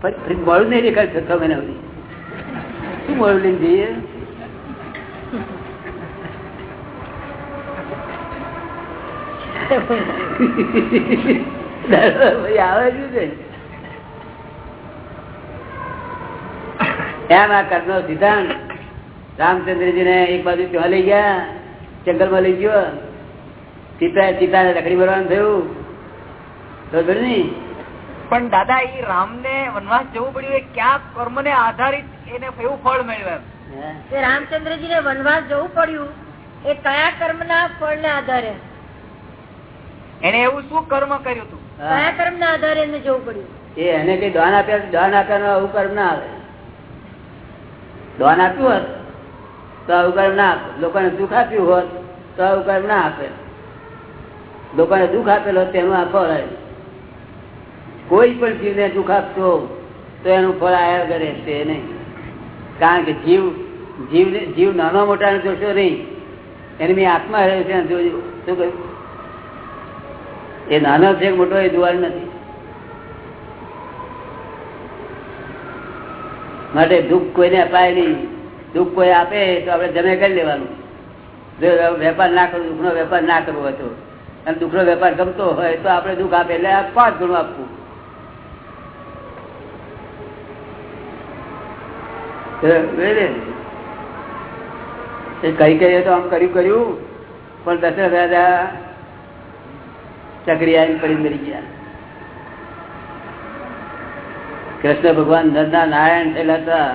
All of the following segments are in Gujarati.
મળું નહીં દેખાય છ મહિના સુધી શું મળું લઈને જઈએ? આવે શું છે એમ આ કર્મ સિદ્ધાંત. રામચંદ્રજી ને એક બાજુ ત્યાં લઈ ગયા જંગલમાં લઈ ગયો. સીતા સીતા ને લકડી ભરવાનું થયું. તો પણ દાદા એ રામ ને વનવાસ જવું પડ્યું એ ક્યાં કર્મ ને આધારિત એને એવું ફળ મેળવ્યું રામચંદ્રજી ને વનવાસ જવું પડ્યું એ કયા કર્મ ના ફળ ના આધારે? એને એવું શું કર્મ કર્યું હતું કયા કર્મ ના આધારે એને જવું પડ્યું? એ એને કઈ દાન આપ્યા દાન આપ્યા આવું કર્મ ના આવે. દાન આપ્યું હોત તો આવું કર્મ ના આપે. લોકોને દુઃખ આપ્યું હોત તો આવું કર્મ ના આપે. લોકોને દુઃખ આપેલો તેનું આ ફળ આવે. કોઈ પણ જીવને દુઃખ આપશો, તો એનું ફળ આયા કરે તે નહીં. કારણ કે જીવ જીવ જીવ નાનો મોટા જોશો નહીં. એની મેં આત્મા રહ્યો છે જોયું શું કહ્યું? એ નાનો છે મોટો, એ દુવાર નથી. માટે દુઃખ કોઈને અપાય નહીં. દુઃખ કોઈ આપે તો આપણે જમે કરી લેવાનું. જો વેપાર ના કરવો, દુઃખનો વેપાર ના કરવો હતો અને દુઃખનો વેપાર ગમતો હોય તો આપણે દુઃખ આપે એટલે પાંચ ગણું આપવું. કઈ કઈ તો આમ કર્યું કર્યું, પણ દશરથ રાજા ચકરી આવી પડી મરી ગયા. કૃષ્ણ ભગવાન નરના નારાયણ થયેલા હતા.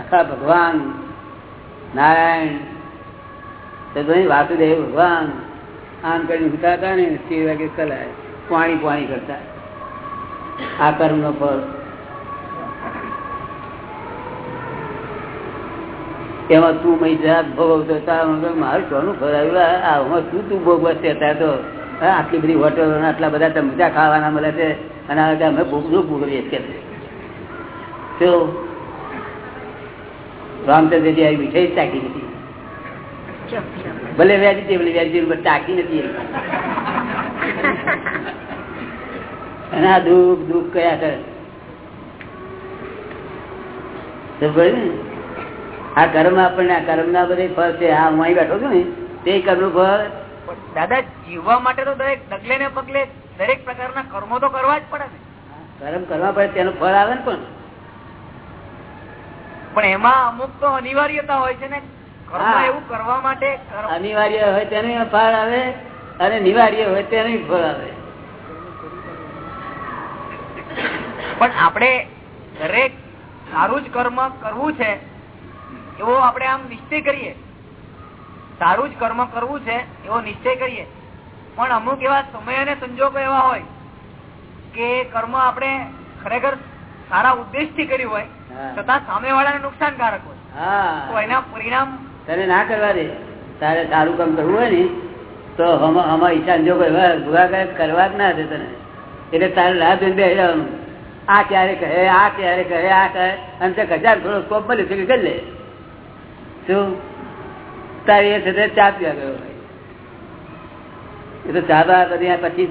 આખા ભગવાન નારાયણ. વાસુદેવ ભગવાન આમ કરીને ઉતા હતા ને તે વાગે કલાય પાણી પાણી કરતા. આ કર્મ નો ફળ એમાં તું મય જાત ભોગવતો મારું સોનું ફરાવ્યું આમાં શું તું ભોગવશે અત્યારે તો? આટલી બધી હોટલો આટલા બધા મજા ખાવાના મળે છે. અને અમે ભૂખનું ભૂગવીએ છીએ? તો રામચંદ્રજી આવી મીઠાઈ ચાકી નથી ભલે વેજીટેબલ વેજીટેબલ ચાકી નથી અને આ દુઃખ દુઃખ કયા કરે. આ કર્મ આપણને આ કર્મ ના બધે ફળ છે. હા હું અહીં બેઠો છું ને. તે કર્મ ફળ? દાદા જીવવા માટે તો દરેક ડગલે ને પગલે દરેક પ્રકારના કર્મો તો કરવા જ પડે ને. કર્મ કરવા પડે તેનું ફળ આવે ને પણ. પણ એમાં અમુક તો અનિવાર્યતા હોય છે ને. એવું કરવા માટે અનિવાર્ય હોય તેનું ફળ આવે અને નિવાર્ય હોય તેનું ફળ આવે. પણ આપણે દરેક સારું જ કર્મ કરવું છે એવો આપણે આમ નિશ્ચય કરીએ. સારું જ કર્મ કરવું છે એવો નિશ્ચય કરીએ. પણ અમુક એવા સમય અને સંજોગો એવા હોય કે કર્મ આપણે ખરેખર સારા ઉદ્દેશથી કર્યું હોય છતાં સામે વાળાને નુકસાનકારક હોય. તો એના પરિણામ તને ના કરવા દે. તારે સારું કામ કરવું હોય ને તો આમાં ઈચ્છા સંજોગો એવા કરે કરવા જ ના દે તને. એટલે તારે લાભ જોઈને બે જવાનું. આ ક્યારે કહે આ ક્યારે કહે આ કહે. અને તે હજાર થોડો સ્કોપ મળ્યો છે કરી લે. શું તારી એ સાથે ચા પીવા ગયો હોય? એ તો ચા બા બધી પછી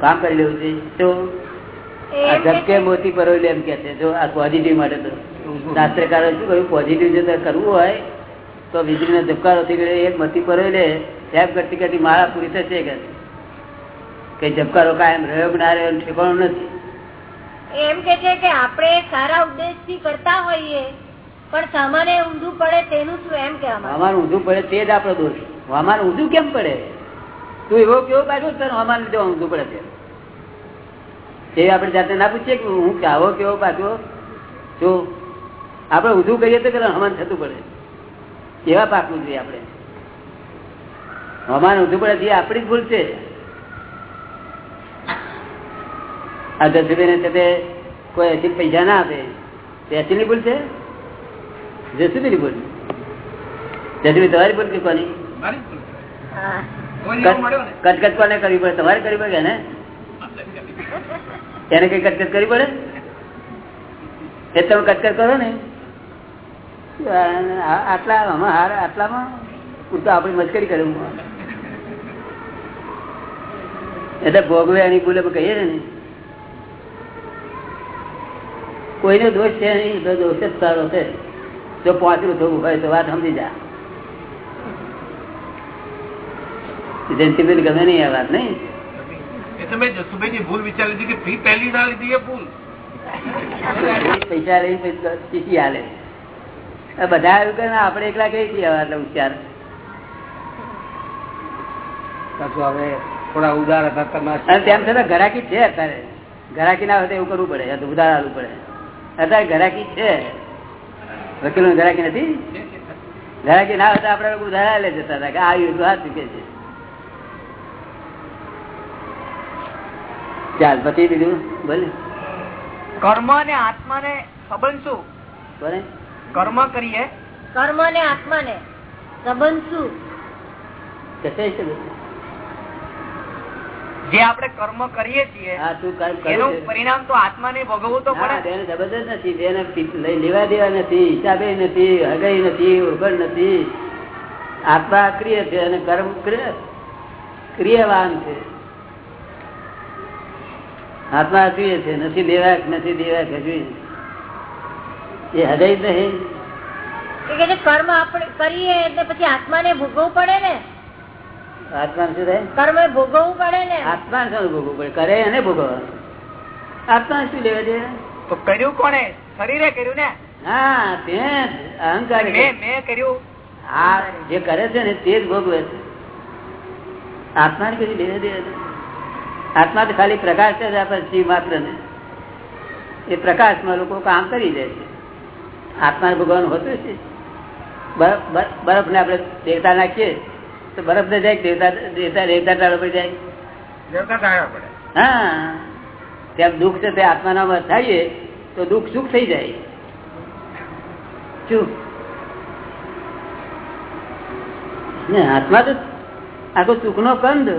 કામ કરી લેવું છે. તો આ ઝબકે મોતી પરોવી એમ કે છે. જો આ પોઝિટિવ માટે તો. શાસ્ત્રકારો શું કહ્યું? પોઝિટિવ જો કરવું હોય તો વીજળીનો ધબકારો થઈ ગયો એક મતી પરોવી લે એમ કરતી કરતી મારા પૂરી થશે કે? કઈ ઝબકારો કાયમ રહ્યો ના રહ્યો ઠેકાણું નથી. એમ કે છે કે આપણે સારા ઉદ્દેશથી કરતા હોઈએ પણ ઊંધું પડે તેનું તે જ આપણો દોષ અમારું ઊંધું કેમ પડે? તું એવો કેવો પાછો તને અમારે લીધે ઊંધું પડે છે. તે આપણે જાતે ના પૂછીએ કે હું આવો કેવો પાછો? જો આપણે ઊંધું કહીએ તો હમાન થતું પડે. એવા પાકવું જોઈએ આપણે? હમાન ઊંધું પડે જે આપણી જ ભૂલ છે. આ દસ ને કોઈ એસી પૈસા ના આપે. એસી ની ભૂલ છે? ની ભૂલ જસુભાઈ તમારી પણ કે કોની કચકચ કોને કરવી પડે? તમારે કરવી પડે ને એને? કઈ કચકચ કરવી પડે? એ તમે કચકચ કરો ને. આટલા હાર આટલામાં પૂરતો આપણી મસ્કરી કરે. એટલે ભોગવે એની ભૂલે કહીએ ને. કોઈનો દોષ છે નહીં તો દોષ જ સારો છે. જો પહોંચવું થવું હોય તો વાત સમજી જા. ગમે નહીં આ વાત નહીં? એ તમે જસુભાઈ ભૂલ વિચાર લીધી કે ફી પહેલી ના લીધી એ ભૂલ? પૈસા લઈને પછી ચીઠી હાલે આ બધા એવું આપણે એકલા કઈ છીએ હવે ઉચ્ચાર પાછું હવે થોડા ઉદાર હતા તમારે અને તેમ છતાં ઘરાકી છે અત્યારે. ઘરાકી ના હોય એવું કરવું પડે ઉદાર ઉધાર આવવું પડે. અત્યારે ઘરાકી છે. વકીલો ધરાકી નથી? ધરાકી ના હતા આપડે લોકો લે જતા હતા કે આ યુદ્ધ હાથ ચૂકે છે. ચાલ પછી બીજું બોલે. કર્મ અને આત્મા ને સંબંધ શું બોલે. કર્મ કરીએ. કર્મ ને આત્મા ને સંબંધ શું કશે? જે આપણે કર્મ કરીએ છીએ એનું પરિણામ તો આત્માને ભોગવવું તો પડે. તેને જબરદસ્ત નથી. જેને લેવા દેવા નથી હિસાબે નથી હગઈ નથી ઓળખણ નથી. આત્મા અક્રિય છે અને કર્મ ક્રિય- ક્રિયાવાન છે. આત્મા અક્રિય છે. નથી દેવા નથી દેવા કશું એ હગાઈ નહીં. એ કે કર્મ આપણે કરીએ એટલે પછી આત્માને ભોગવવું પડે ને? આત્મા શું થાય? કર્મ ભોગવવું પડે ને. આત્મા શું ભોગવવું પડે? કરે અને ભોગવવા આત્મા શું લેવા દે તો કર્યું કોને શરીરે કર્યું ને? હા તે અહંકાર મેં મેં કર્યું. આ જે કરે છે ને તે જ ભોગવે છે. આત્મા ને કઈ લેવા દે આત્મા તો ખાલી પ્રકાશ છે આપણે આપણા જીવ માત્ર ને. એ પ્રકાશમાં લોકો કામ કરી દે છે. આત્મા ભગવાન હોતું છે. બરફ ને આપણે દેતા નાખીએ. તો બરફ ને જાય દેવતા દેવતા દેવતા ટાળો પડી જાય? દેવતા ટાળવા પડે હા. તેમ દુઃખ છે તે આત્માના વધારીએ તો દુઃખ સુખ થઈ જાય. શું? ને આત્મા તો આખો સુખ નો કંદ.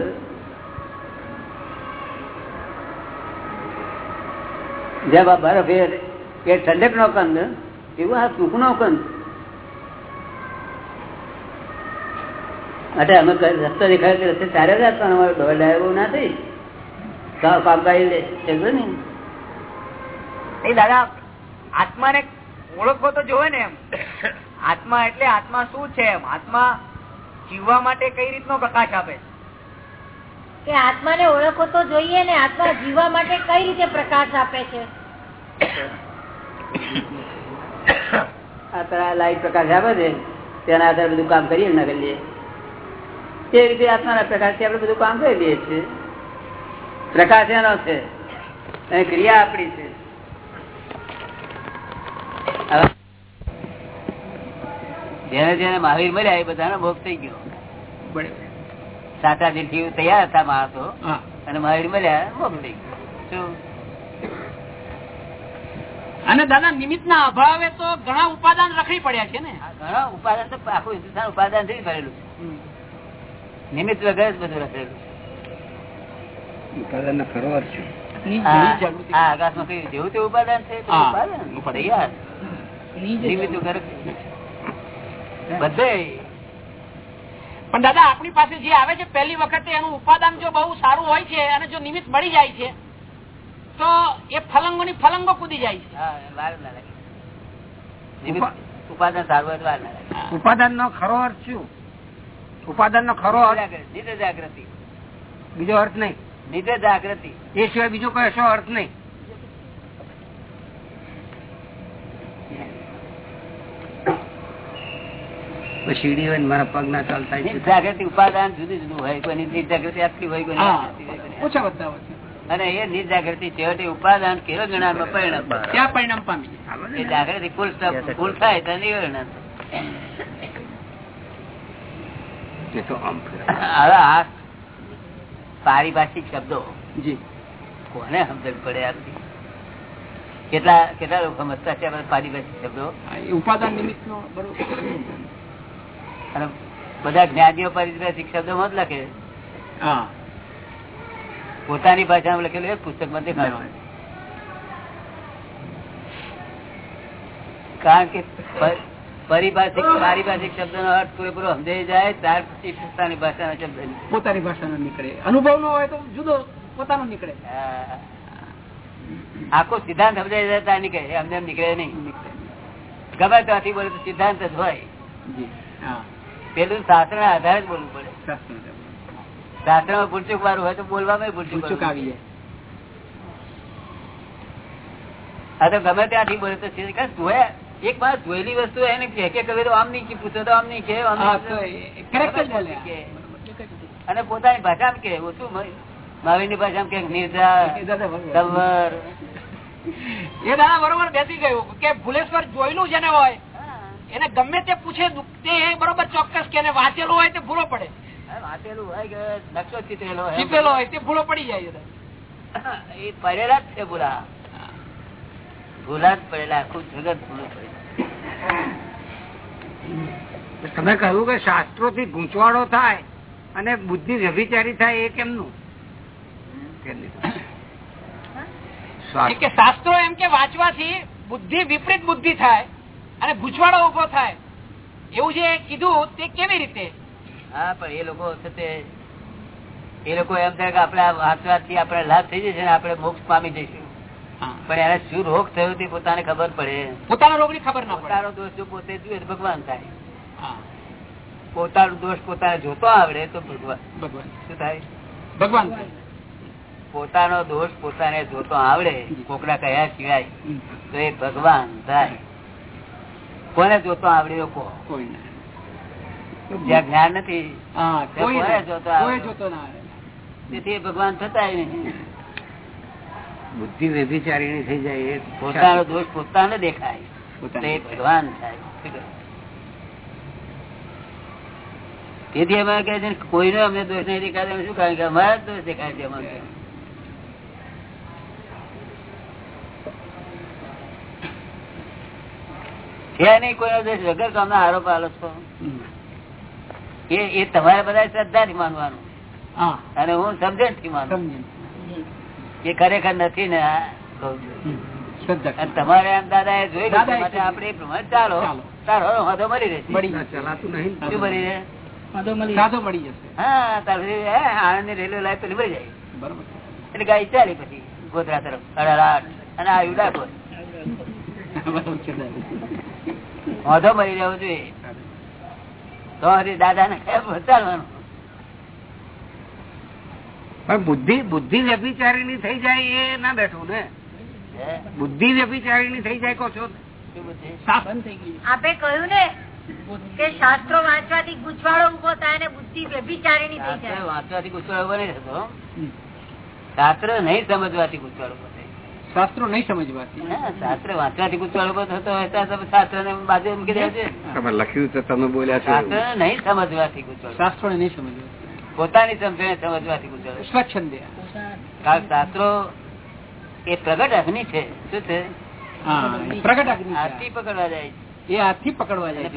જેમ આ બરફ એ ઠંડક નો કંદ એવું આ સુખ નો કંદ. માટે અમે રસ્તો દેખાયો રસ્તે ચારે જ પણ અમારો ડોર ડાયો ના થઈ. કામ કામ કરી લે સમજો ને. દાદા આત્માને ઓળખવો તો જોવે ને એમ. આત્મા એટલે આત્મા શું છે એમ? આત્મા જીવવા માટે કઈ રીતનો પ્રકાશ આપે કે આત્માને ઓળખવો તો જોઈએ ને આત્મા જીવવા માટે કઈ રીતે પ્રકાશ આપે છે? આ લાઈટ પ્રકાશ આપે છે. તેના આધારે બધું કામ કરીએ ના કરીએ. તે રીતે આત્માના પ્રકાશથી આપણે બધું કામ કરી દઈએ છીએ. પ્રકાશ એનો છે. અને ક્રિયા આપણી છે. જેને જેને મહાવીર મળ્યા એ બધાનો ભોગ થઈ ગયો. સાચા દિલથી તૈયાર હતા માણસો અને મહાવીર મળ્યા ભોગ થઈ ગયો. અને દાદા નિમિત્ત ના અભાવે તો ઘણા ઉપાદાન રખડી પડ્યા છે ને? ઘણા ઉપાદાન તો આખું હિન્દુસ્તાન ઉપાદાનથી ભરેલું છે. નિમિત્ત વગર જ બધું રખેલું ખરો અર્થ છે. આ આ આકાશમાં કઈ જેવું તેવું ઉપાદાન છે? તો હા, ઉપાદાન. ઉપાદાન. તૈયાર નિમિત્ત વગર બધે. પણ દાદા આપણી પાસે જે આવે છે પહેલી વખતે એનું ઉપાદાન જો બહુ સારું હોય છે અને જો નિમિત્ત મળી જાય છે તો એ ફલંગો ની ફલંગો કૂદી જાય છે. ઉપાદાન સારું ઉપાદાન નો ખરો અર્થ શું? ઉપાદાન નો ખરો અર્થ? નિત્ય જાગૃતિ બીજો અર્થ નહીં. નિત્ય જાગૃતિ એ સિવાય બીજો કોઈ કશો અર્થ નહીં. શીડી હોય મારા પગ ના ચાલતા જાગૃતિ ઉપાદાન જુદી જુદું હોય. કોઈ નિત્ય જાગૃતિ આટલી હોય કોઈ ઓછા વધતા અને એ નિત જાગૃતિ છેવટે ઉપાદાન કેવો જ્ઞાનમાં પરિણમ પરિણામ ત્યાં પરિણામ પામી. એ જાગૃતિ ફૂલ ફૂલ થાય. હવે આ પારિભાષિક શબ્દો જી. કોને સમજણ પડે આપણી કેટલા કેટલા લોકો સમજતા છે પારિભાષિક શબ્દો? ઉપાદાન નિમિત્ત નો બરોબર બધા જ્ઞાનીઓ પારિભાષિક શબ્દોમાં જ લખે હા. પોતાની ભાષામાં લખેલું એક પુસ્તકમાં દેખાડો કારણ કે પરિભાષિક પારિભાષિક શબ્દનો અર્થ પૂરેપૂરો સમજાઈ જાય ત્યાર પછી પોતાની ભાષાના શબ્દ પોતાની ભાષાનો નીકળે. અનુભવ નો હોય તો જુદો પોતાનો નીકળે. આખો સિદ્ધાંત સમજાઈ જાય ત્યાં નીકળે. અમને નીકળે નહીં. ગમે ત્યાંથી બોલે તો સિદ્ધાંત જ હોય. પેલું શાસ્ત્ર ના આધારે જ બોલવું પડે. શાસ્ત્રમાં ભૂલચુક વાળું હોય તો બોલવામાં ભૂલચૂક. આવી જાય. હા તો ગમે ત્યાંથી બોલે તો જોયા એક વાર જોયેલી વસ્તુ એને કે કહે તો આમ નહીં તો આમ નહીં. અને પોતાની ભાષામાં કે ઓછું મહાવીરની ભાષામાં કે નિર્ધાર એ દાદા બરોબર. બેસી ગયું. કે ભુલેશ્વર જોયેલું જેને હોય એને ગમે તે પૂછે તે બરોબર ચોક્કસ કે વાંચેલું હોય તે ભૂલો પડે. વાંચેલું હોય કે નકશો ચિતરેલો હોય. ચીપેલો હોય તે ભૂલો પડી જાય એ પડેલા જ છે ભૂલા. ભૂલા જ પડેલા આખું જગત ભૂલું પડે તમે કહ્યું કે શાસ્ત્રો થી ગૂંચવાડો થાય અને બુદ્ધિ વ્યભિચારી થાય એ કેમનું? કે શાસ્ત્રો એમ કે વાંચવાથી બુદ્ધિ વિપરીત બુદ્ધિ થાય અને ગૂંચવાડો ઊભો થાય. એવું જે કીધું તે કેવી રીતે? હા પણ એ લોકો એ લોકો એમ થાય કે આપડે આ વાંચવાથી આપડે લાભ થઈ જશે ને આપણે મોક્ષ પામી જઈશું. પણ એને શું રોગ થયો તે પોતાને ખબર પડે. પોતાના ખબર ના પોતાનો દોષ જો પોતે જુએ ભગવાન થાય. પોતાનો દોષ પોતાને જોતો આવડે તો ભગવાન. શું થાય? ભગવાન. પોતાનો દોષ પોતાને જોતો આવડે કોકડા કયા સિવાય તો એ ભગવાન થાય. કોને જોતો આવડે ના. જ્યાં જ્ઞાન નથી. જોતો આવડે? જોતો ના આવડે તેથી ભગવાન થતા નહીં. બુદ્ધિ વ્યભિચારીણી થઈ જાય એ પોતાનો દોષ પોતાને દેખાય. એ ભગવાન થાય તેથી અમારે કહે છે ને કોઈનો અમને દોષ નહીં દેખાતો શું કારણ કે અમારા દોષ દેખાય છે અમારે છે નહીં કોઈનો દોષ વગર તો આરોપ આલો છો. એ એ તમારે બધા શ્રદ્ધાથી માનવાનું. હા. અને હું સમજણથી માનું. સમજી એ ખરેખર નથી ને તમારે એમ દાદા એ જોઈ એ પ્રમાણે ચાલો. તારો વાંધો મળી રહેશે. ચલાતું નહીં શું મળી રહે? સાદો મળી જશે. હા તાર પછી હે, આણંદની રેલવે લાઈન પેલી મળી જાય. બરોબર. એટલે ગાડી ચાલી પછી ગોધરા તરફ. અને આ. વાંધો મળી રહ્યો જોઈએ. તો દાદા ને કયા ચાલવાનું પણ બુદ્ધિ બુદ્ધિ વ્યભિચારીની થઈ જાય એ ના બેઠું ને? હે? બુદ્ધિ વ્યભિચારીની થઈ જાય કહો છો? આપે કહ્યું ને કે શાસ્ત્રો વાંચવાથી ગુચવાડો ઊભો થાય ને બુદ્ધિ વ્યભિચારીની થઈ જાય. વાંચવાથી ગુચવાડો ઊભો નહીં થતો શાસ્ત્ર નહીં સમજવાથી ગુચવાડો ઊભો થાય. શાસ્ત્રો નહીં સમજવાથી. શાસ્ત્ર વાંચવાથી ગુચવાડો ઊભો થતો હોય શાસ્ત્ર ને બાજુ મૂકી છે તમે લખ્યું છે તમે બોલ્યા શાસ્ત્ર નહીં સમજવાથી ગુચવાડો શાસ્ત્રો નહીં સમજવા પોતાની સમજણ સમજવાથી ગુજરાત સ્વચ્છંદે કારણ શાસ્ત્રો એ પ્રગટ અગ્નિ છે. શું છે? પ્રગટ અગ્નિ હાથી પકડવા જાય છે. એ હાથી પકડવા જાય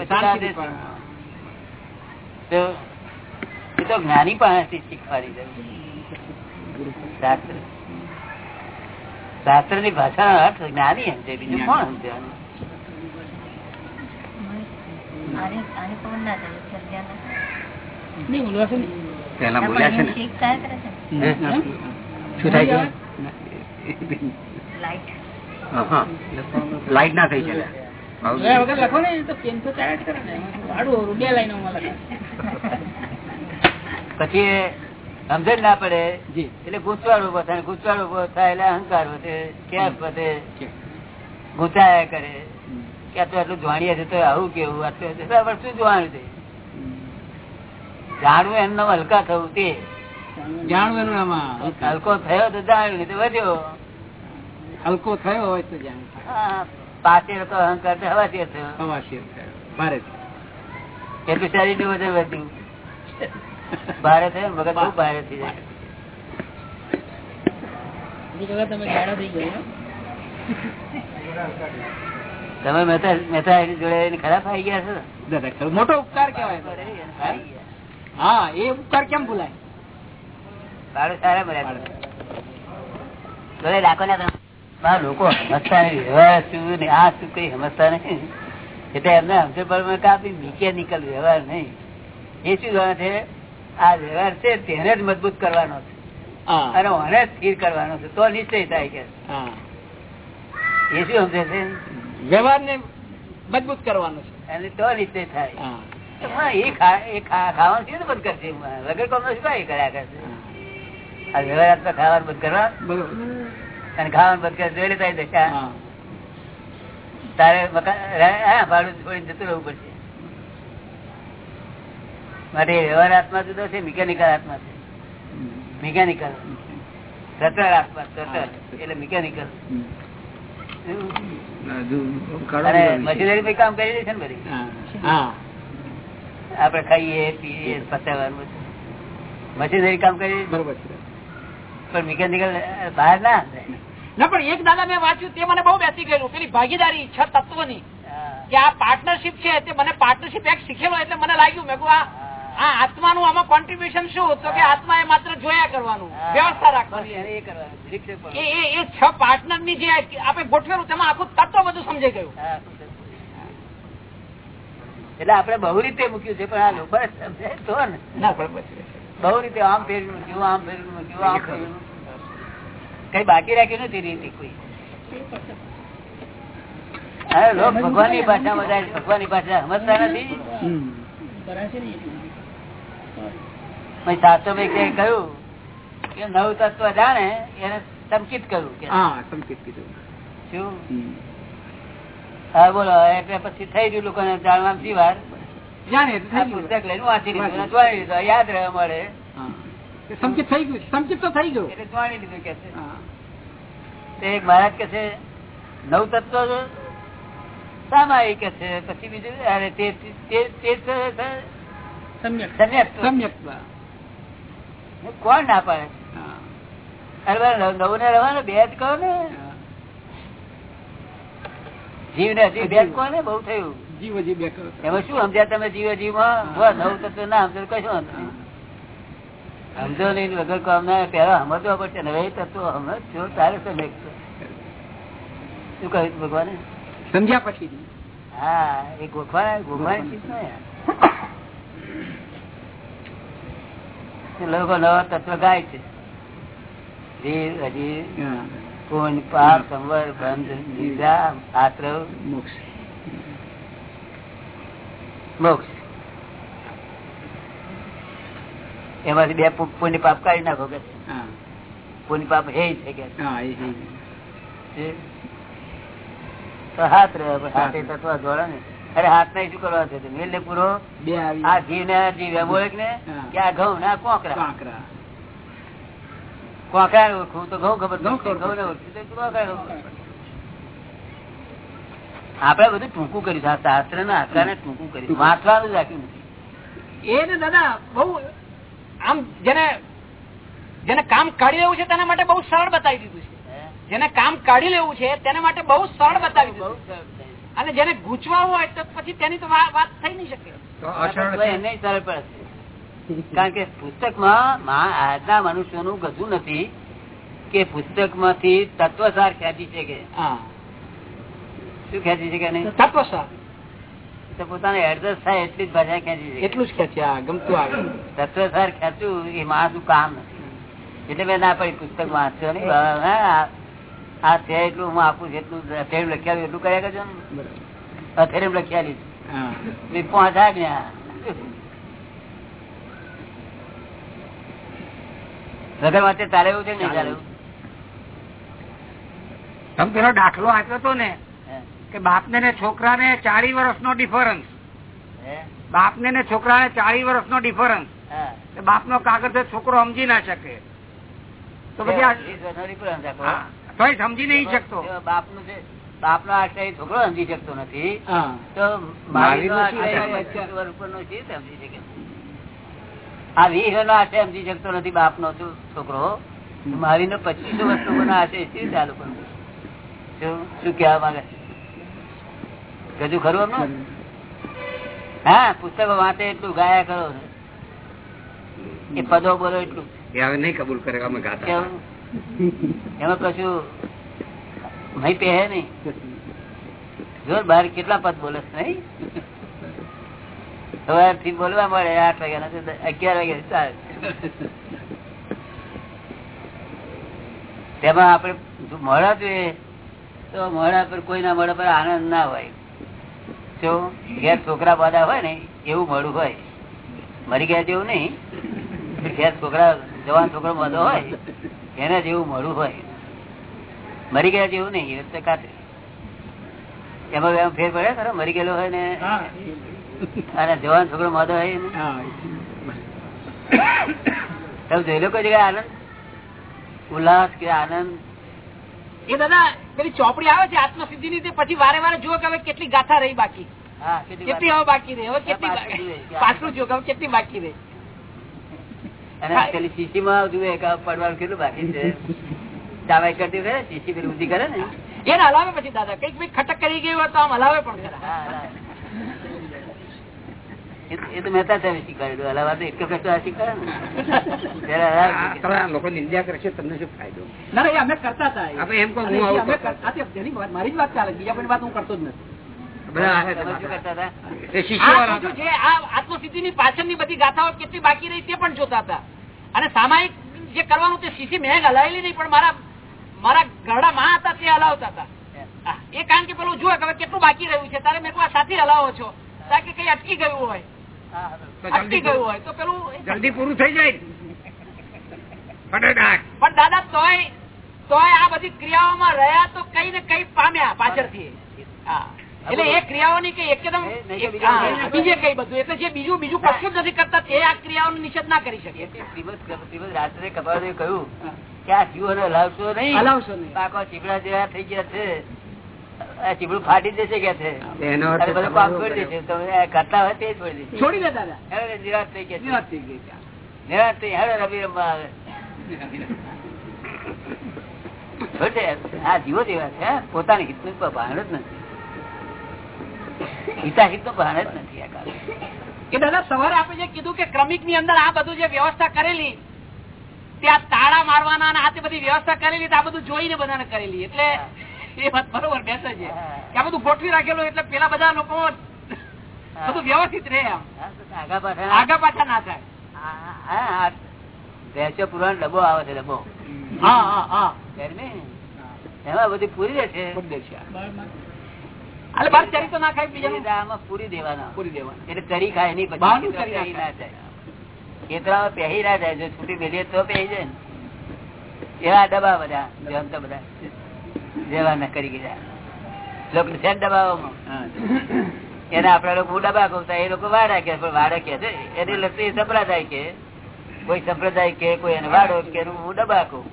તો એ તો જ્ઞાની પાસેથી શીખવાડી જાય શાસ્ત્ર. શાસ્ત્રની ભાષા અર્થ જ્ઞાની સમજે બીજું કોણ સમજે આનું? પહેલા બોલ્યા છે ને. થાય? શું થાય છે? લાઈટ હા, હા. લાઈટ ના થઈ છે પછી એ સમજણ ના પડે. જી. એટલે ગુચવાડ ઊભો થાય ગુચવાડ ઊભો થાય એટલે અહંકાર વધે ક્યાંક વધે. ગુચાયા કરે. કે આ તો એટલું જાણીએ છે તો આવું કેવું? આટલું. શું જોવાનું છે? જાણવું એમનો હલકા થયું તે. જાણવું એનું હલકો. થયો તો જાણ્યું તો વધ્યો. હલકો થયો હોય તો જાણ હા, પાસે અહંકાર તો થયો. થયો. ભારે એટલું શરીર વજન વધ્યું. ભારે થયો મગજ બહુ ભારે થઈ જાય. તમે મહેતા મહેતા જોડે એની ખરાબ થઈ ગયા છો? મોટો ઉપકાર ગયા. હા એ ઉપકાર કેમ ભૂલાય? બાળક સારા મળ્યા જોડે રાખો ને તમે. બા લોકો સમજતા નહીં. વ્યવહાર શું ને આ શું કઈ સમજતા નહીં. એટલે એમને સમજણ પડે કાપી મિકેનિકલ વ્યવહાર નહીં. એ શું જાણે છે? આ વ્યવહાર છે તેને જ મજબૂત કરવાનો છે. અને મને સ્થિર કરવાનો છે. તો નિશ્ચય થાય કે એ શું સમજે છે? વ્યવહારને મજબૂત કરવાનો છે. અને તો નિશ્ચય થાય. ખાવાનું બંધ કરશે? વગર કોમ શું કર્યા કરશે? આ વ્યવહાર તો ખાવાનું બંધ કરવા? અને ખાવાનું બંધ કરે જોઈ લેતા દશા તારે મકાન ભાડું છોડીને જતું રહેવું પડશે. માટે વ્યવહાર આત્મા જુદો છે મિકેનિકલ આત્મા છે. મિકેનિકલ. સતર આત્મા સતર એટલે મિકેનિકલ. મશીનરી કામ કરી રહી છે ને બધી. આપડે ખાઈએ પીએ પચાવવાનું બધું. મશીનરી કામ કરી રહી છે. બરોબર છે. પણ મિકેનિકલ બહાર ના. ના પણ એક દાદા મેં વાંચ્યું તે મને બહુ બેસી ગયેલું. પેલી ભાગીદારી છ તત્વોની. ની કે આ પાર્ટનરશિપ છે તે મને પાર્ટનરશિપ એક શીખેલો એટલે મને લાગ્યું. મેં આ આ આત્માનું આમાં કોન્ટ્રીબ્યુશન શું? તો કે આત્મા એ માત્ર જોયા કરવાનું. વ્યવસ્થા રાખવાની. એ છ પાર્ટનરની જે આપણે ગોઠવેલું તેમાં આખું તત્વ બધું સમજાઈ ગયું. એટલે આપડે બહુ રીતે મૂક્યું છે પણ આ લોકો સમજે તો ને. બહુ રીતે આમ ફેરવી મૂક્યું આમ ફેરવી મૂક્યું આમ ફેરવી કઈ બાકી રાખ્યું નથી રીતે કોઈ. ભગવાનની ભગવાનની બધા ભગવાનની ભાષા સમજતા નથી. પછી ભાઈ કહ્યું કે નવ તત્વ જાણે એને સંકિત કર્યું કે હા સંકેત કીધું. શું? હા બોલો એટલે પછી થઈ ગયું લોકોને જાણવા શી વાર થઈ ગયું. પુસ્તક લઈને વાંચી લીધું જોઈ લીધું યાદ રહે મળે હા. થઈ ગયું સંકેત તો થઈ ગયું. એટલે જોઈ લીધું કે છે. એક મહારાજ કે છે નવ તત્વ સામાયિક છે પછી બીજું અરે તે કોણ ના પાડે? નવું ને રહેવાનું બે જ કહો ને. જીવ ને હજી બેક કોને બહુ થયું. જીવ હજી બેક એમાં શું સમજ્યા તમે જીવ જીવમાં નવ તત્વ ના સમજો કશું સમજો નહીં વગર કામ ના પેલા સમજવા પડશે નવે તત્વ સમજ તારે છે શું કહ્યું ભગવાને? સમજ્યા પછી હા એ ગોખવાના ગોખવાની ચીજ લોકો નવા તત્વ ગાય છે. જીવ હજી. પુણ્ય પાપ સંવર બંધ નિદ્રા આશ્રવ મોક્ષ. મોક્ષ. એમાંથી બે પુણ્ય પાપ કાઢી નાખો કે? હા. પુણ્ય પાપ હે છે કે? હાથ રહે પણ હાથે તત્વ જોડે ને. અરે હાથ ને શું કરવા છે? મેલ ને પૂરો? બે આ ઘી ને આ જીવ એમ ને. કે આ ઘઉં ના કોકરા. કાંકરા. કોકરા ઓળખું તો ઘઉં ખબર પડશે. ને ને. આપણે બધું ટૂંકું કર્યું શાસ્ત્ર ના આકારને ટૂંકું કર્યું વાંચવાનું રાખ્યું નથી. એ ને દાદા બહુ આમ જેને જેને કામ કાઢી લેવું છે તેના માટે બહુ સરળ બતાવી દીધું છે. જેને કામ કાઢી લેવું છે તેના માટે બહુ સરળ બતાવી દીધું અને જેને ગૂંચવા હોય તો પછી તેની તો વાત થઈ નહીં શકે. એને સરળ પડે છે. કારણ કે પુસ્તકમાં માં આજના મનુષ્યોનું ગજું નથી કે પુસ્તકમાંથી તત્વસાર ખેંચી છે કે? શું ખેંચી છે કે નહીં? તત્વસાર. પોતાને એડજસ્ટ થાય એટલી જ ભાષા ખેંચી છે એટલું જ ખેંચ્યા ગમતું આવે. તત્વસાર ખેંચ્યું એ માણસનું કામ નથી. એટલે મેં ના પડી પુસ્તક વાંચ્યો નહીં. આ- છે એટલું હું આપું છું એટલું અથેરું લખ્યા એટલું કર્યા કરજો ને. અથેરું લખ્યા હા. બી પાંચ વગર વાંચે ચાલે એવું છે નહીં ચાલે. તમે પેલો દાખલો આપ્યો હતો ને કે બાપ ને છોકરાને વર્ષ નો ડિફરન્સ. બાપ ને છોકરા ને છોકરાને વર્ષ નો ડિફરન્સ. બાપ નો કાગળ છોકરો સમજી ના શકે. તો પછી સમજી નહીં શકતો. બાપનું છે બાપનો આશ્રય છોકરો સમજી શકતો નથી. તો મારી નો આશ્રય? પચીસ છે સમજી શકે. આ વીસ નો આશે સમજી શકતો નથી બાપનો છો- છોકરો? મારી નો પચીસો વસ્તુ નો આશે છે તે આ લોકોનો. શું? કેવા માંગે ગજુ ખરું એમનું? હા પુસ્તકો વાંચે એટલું ગાયા કરો. એ પદો બોલો એટલું. હવે નહીં કબૂલ કરે અમે ગાતા એમાં કશું નહીં પહે નહીં? જો બહાર કેટલા પદ બોલે છે નહીં? સવાર બોલવા મળે, આઠ વાગ્યા અગિયાર વાગ્યા જો જોઈએ, તો મોડા પર કોઈના મોડા પર આનંદ ના હોય. જો ઘેર છોકરા બધા હોય ને, એવું મોડું હોય. મરી ગયા જેવું નહીં ઘેર છોકરા, જવાન છોકરો બધો હોય, એને જેવું મોડું હોય. મરી ગયા જેવું નહીં એમાં એમ ફેર પડે ખરો, મરી ગયેલો હોય ને. અને જવાન છોકરો મોટો હોય ને તમે જોઈ લો કોઈ જગ્યાએ આનંદ? ઉલ્લાસ કે આનંદ? એ દાદા પેલી ચોપડી આવે છે આત્મસિદ્ધિ ની પછી વારે વારે જુઓ કે હવે કેટલી ગાથા રહી બાકી. કેટલી હવે બાકી રહી હવે કેટલી પાછળ જોઈએ. જુઓ કે કેટલી બાકી રહી. અને પેલી શીશી માં જુએ કે પડવાનું કેટલું બાકી છે. ચાવાઈ કરતી કરે શીશી પેલી ઊંધી કરે ને? એને હલાવે પછી દાદા કંઈક ખટક કરી ગયું હોય તો આમ હલાવે પણ ખરા. એ- એ તો મહેતા સાહેબે શીખવાડ્યું. હલાવા એક કટો શીખવાડે ને. લોકો કરશે તમને શું ફાયદો? ના ના એ અમે કરતા હતા આપણે એમ કહો, હું અને એ આવું અમે કરતો. કર- આ તે જેની વાત- મારી જ વાત ચાલે. બીજા કોઈની વાત હું કરતો જ નથી. બધા આત્મસિદ્ધિ ની ગાથાઓ કેટલી બાકી રહી તે પણ જોતા હતા અને સામાયિક જે કરવાનું તે શીશી મેં હલાવેલી નહીં પણ મારા મારા ઘરડા માં હતા તે હલાવતા હતા એ કારણ કે પેલું જુઓ હવે કેટલું બાકી રહ્યું છે. તારે મેં સાથે હલાવો છો. કારણ કે કઈ અટકી ગયું હોય. જલ્દી પૂરું- હોય તો પેલું જલ્દી પૂરું થઈ જાય. પણ દાદા તોય તોય આ બધી ક્રિયાઓમાં રહ્યા તો કઈ ને કઈ પામ્યા પાછળથી. એટલે એ ક્રિયાઓની એકદમ કે એક- બીજા કઈ બધું. એટલે જે બીજું બીજું કશું નથી કરતા તે આ ક્રિયાઓનો નિષેધ ના કરી શકે. શ્રીમદ રાત્રે કપાળે કહ્યું કે આ જીવોને હલાવશો નહીં. હલાવશો નહીં. પાકો ચીબડા જેવા થઈ ગયા છે. ચીબડું ફાટી જશે કે છે? એનો અર્થ બધું કામ છોડી દેશે તમે કરતા હોય તે છોડી દેશે છોડી દે દાદા હવે નિરાશ થઈ ગયા. નિરાશ થઈ ગયા. નિરાશ થઈ હવે રવિ રમવા આવે છોડે. આ જીવો જેવા છે પોતાની હિતનું કોઈ ભાણ જ નથી. હિતાહિતનું ભાણ જ નથી આ કાળે. કે દાદા સવારે આપણે જે કીધું કે ક્રમિકની અંદર આ બધું જે વ્યવસ્થા કરેલી ત્યાં તાળા મારવાના અને આ બધી વ્યવસ્થા કરેલી આ બધું જોઈને બધાને કરેલી. એટલે એ વાત બરોબર બેસે છે. કે આ બધું ગોઠવી રાખેલું એટલે પેલા બધા લોકો બધું વ્યવસ્થિત રહે આગા પાછા ના થાય. ભેંસો પુરાણ ડબ્બો આવે છે ડબ્બો. એમાં બધી પૂરી દે છે? એટલે બાર ચરી તો ના ખાય પૂરી દેવાના. પૂરી દેવાના. એટલે તરી ખાય નહીં પછી ના જાય ખેતરામાં પહેરી ના જાય છૂટી મેલીએ તો પહેરી જાય ને. એવા ડબ્બા બધા જેમ તો બધા. જેવાના કરી ગયા. લોકો છે ને એને આપડા લોકો હું ડબ્બા કહું એ લોકો વાડા કે પણ વાડા કે છે. એની લગતી સંપ્રદાય કે કોઈ સંપ્રદાય કે કોઈ એને વાડો કે હું ડબા કહું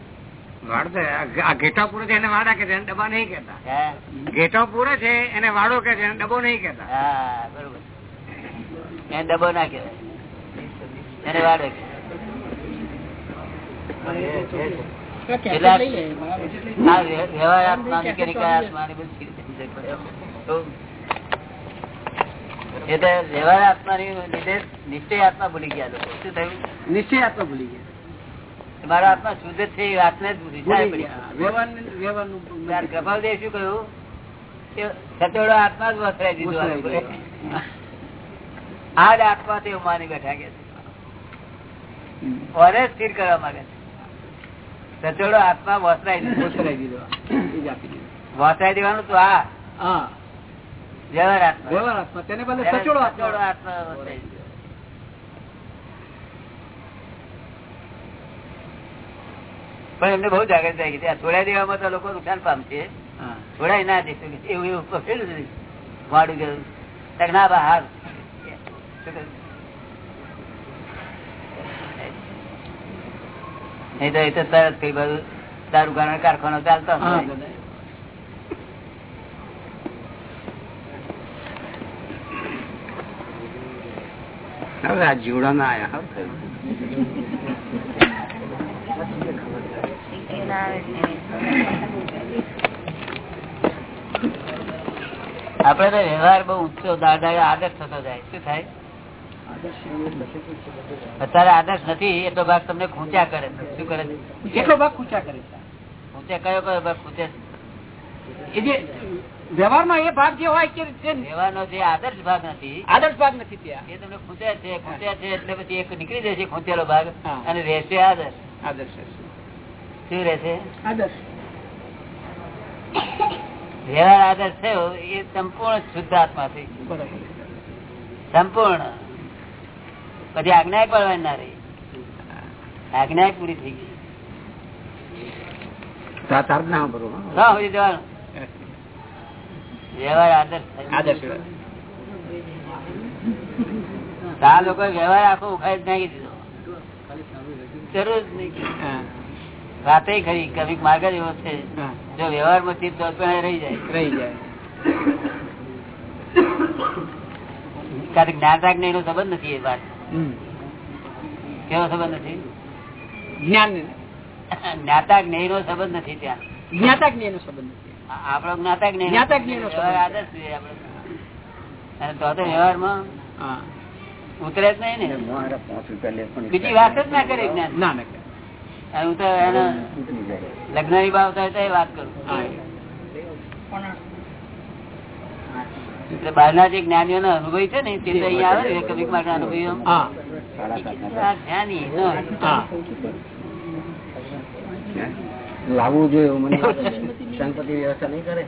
ઘેટા પૂરે છે એને વાડા કે છે એને ડબ્બા નહીં કેતા હા. ઘેટો પૂરે છે એને વાડો કે છે એને ડબ્બો નહીં કેતા હા બરોબર. એને ડબ્બો ના કહેવાય. એને વાડો કે. નિશ્ચય આત્મા ભૂલી ગયા લોકો. શું થયું? નિશ્ચય આત્મા ભૂલી ગયા. મારો આત્મા શુદ્ધ છે એ વાતને કપાલદેવ શું કહ્યું? કે સતોડો આત્મા જ વસરાય દીધો આ જ આત્મા તે માની બેઠા કે ઓને સ્થિર કરવા માંગે છે. સચોડો આત્મા વસરાઈ દીધો. દીધો. વસરાઈ દેવાનું તો આ. હા. વ્યવહાર આત્મા. વ્યવહાર આત્મા. તેને બદલે સચોડો સચોડો આત્મા આત્મા દીધો. પણ એમને બહુ જાગૃત થઈ ગઈ થોડા દેવામાં તો લોકો નુકસાન પામશે છોડાઈ ના દેશે એવું એવું પકડેલું. વાડું ગયું ના બહાર. હાર શું નહીં તો એ તો તરત કઈ બધું દારૂ ગાળવાનો કારખાનો ચાલતો. હવે આ જીવડા ના આપડે તો વ્યવહાર બહુ ઊંચો દાદા આદર થતો જાય. શું થાય? અત્યારે આદર્શ નથી એટલો ભાગ તમને ખૂંચ્યા કરે. શું કરે કેટલો ભાગ ખૂંચ્યા કરે ખૂંચ્યા કયો કયો ભાગ ખૂંચે છે? વ્યવહારમાં એ ભાગ જે હોય કે વ્યવહારનો જે આદર્શ ભાગ નથી આદર્શ ભાગ નથી ત્યાં. એ તમને ખૂંચે છે ખૂંચે છે એટલે પછી એક નીકળી જશે ખૂંચેલો ભાગ અને રહેશે આદર્શ. આદર્શ શું રહેશે? આદર્શ. વ્યવહાર આદર્શ થયો એ સંપૂર્ણ શુદ્ધ આત્મા થઈ સંપૂર્ણ. પછી આજ્ઞા પડવાની ના રહી. આજ્ઞા પૂરી થઈ ગઈ. જવાનું. વ્યવહાર આદર્શ આ લોકો વ્યવહાર આખો ઉખાડી નાખી દીધો. જરૂર જ નહીં ખરી કવિક માર્ગ જ એવો છે. જો વ્યવહારમાં ચિત્ત રહી જાય. રહી જાય. કારણ કે જ્ઞાતા જ્ઞાન નો સંબંધ નથી એ વાત. કેવો સંબંધ નથી? જ્ઞાન જ્ઞાતા નો સંબંધ નથી ત્યાં. જ્ઞાતા જ્ઞાન નો સંબંધ નથી. આ- આપણો જ્ઞાતા જ્ઞાન જ્ઞાતા જ્ઞાનનો સંબંધ. આદર્શ છે આપણો. તો તો વ્યવહારમાં હા. ઉતરે જ નહીં ને. પણ બીજી વાત જ ના કરે જ્ઞાન. ના ના હું તો. લગ્નની બાબત વાત કરું. હા એટલે બહારના જે જ્ઞાનીઓ નો અનુભવી છે ને તે અહીંયા આવે ને કવિક માટે આ જ્ઞાની? લાવવું જોઈએ એવું મને સંપત્તિ વ્યવસ્થા નહીં કરે?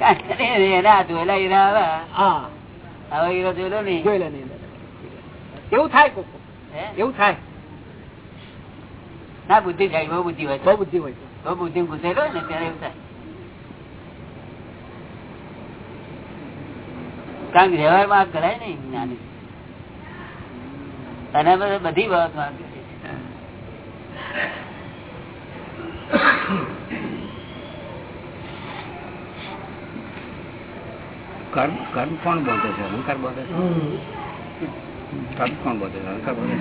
કાંઈ કરે નહીં. એના જોયેલા હીરા આવે. હા. હવે હીરો જોયેલો નહીં. જોયેલા એવું થાય હે? એવું થાય. ના બુદ્ધિ થાય બહુ બુદ્ધિ હોય બહુ બુદ્ધિ હોય. બહુ બુદ્ધિ ઘૂસેલો ને ત્યારે એવું થાય. કારણ કે વ્યવહારમાં કરાય નહીં જ્ઞાની. અને બધે બધી બાબતમાં કર્મ કર્મ કોણ બોલતો છે? અહંકાર છે? કર્મ કોણ બોલતો છે? અહંકાર છે?